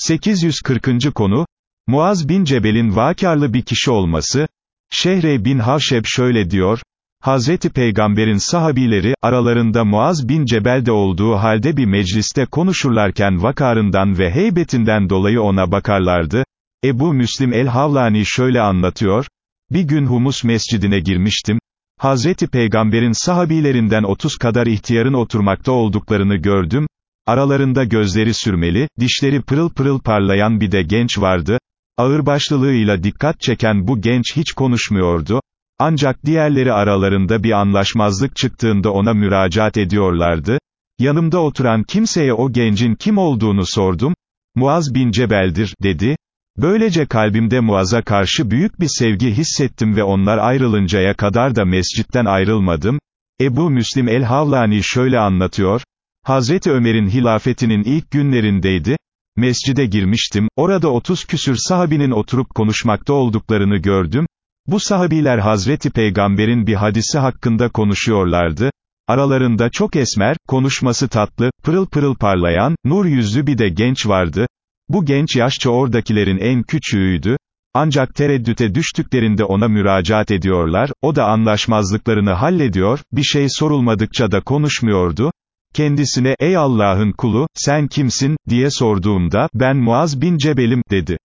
840. konu, Muaz bin Cebel'in vakarlı bir kişi olması, Şehre bin Havşeb şöyle diyor, Hazreti Peygamber'in sahabileri, aralarında Muaz bin Cebel de olduğu halde bir mecliste konuşurlarken vakarından ve heybetinden dolayı ona bakarlardı. Ebu Müslim el-Havlani şöyle anlatıyor, bir gün Humus mescidine girmiştim, Hazreti Peygamber'in sahabilerinden 30 kadar ihtiyarın oturmakta olduklarını gördüm, aralarında gözleri sürmeli, dişleri pırıl pırıl parlayan bir de genç vardı, ağırbaşlılığıyla dikkat çeken bu genç hiç konuşmuyordu, ancak diğerleri aralarında bir anlaşmazlık çıktığında ona müracaat ediyorlardı, yanımda oturan kimseye o gencin kim olduğunu sordum, Muaz bin Cebel'dir, dedi, Böylece kalbimde Muaz'a karşı büyük bir sevgi hissettim ve onlar ayrılıncaya kadar da mescitten ayrılmadım. Ebu Müslim el-Havlani şöyle anlatıyor, Hazreti Ömer'in hilafetinin ilk günlerindeydi, mescide girmiştim, orada otuz küsür sahabinin oturup konuşmakta olduklarını gördüm, bu sahabiler Hazreti Peygamber'in bir hadisi hakkında konuşuyorlardı, aralarında çok esmer, konuşması tatlı, pırıl pırıl parlayan, nur yüzlü bir de genç vardı, bu genç yaşça oradakilerin en küçüğüydü, ancak tereddüte düştüklerinde ona müracaat ediyorlar, o da anlaşmazlıklarını hallediyor, bir şey sorulmadıkça da konuşmuyordu, kendisine, ey Allah'ın kulu, sen kimsin, diye sorduğumda, ben Muaz bin Cebel'im, dedi.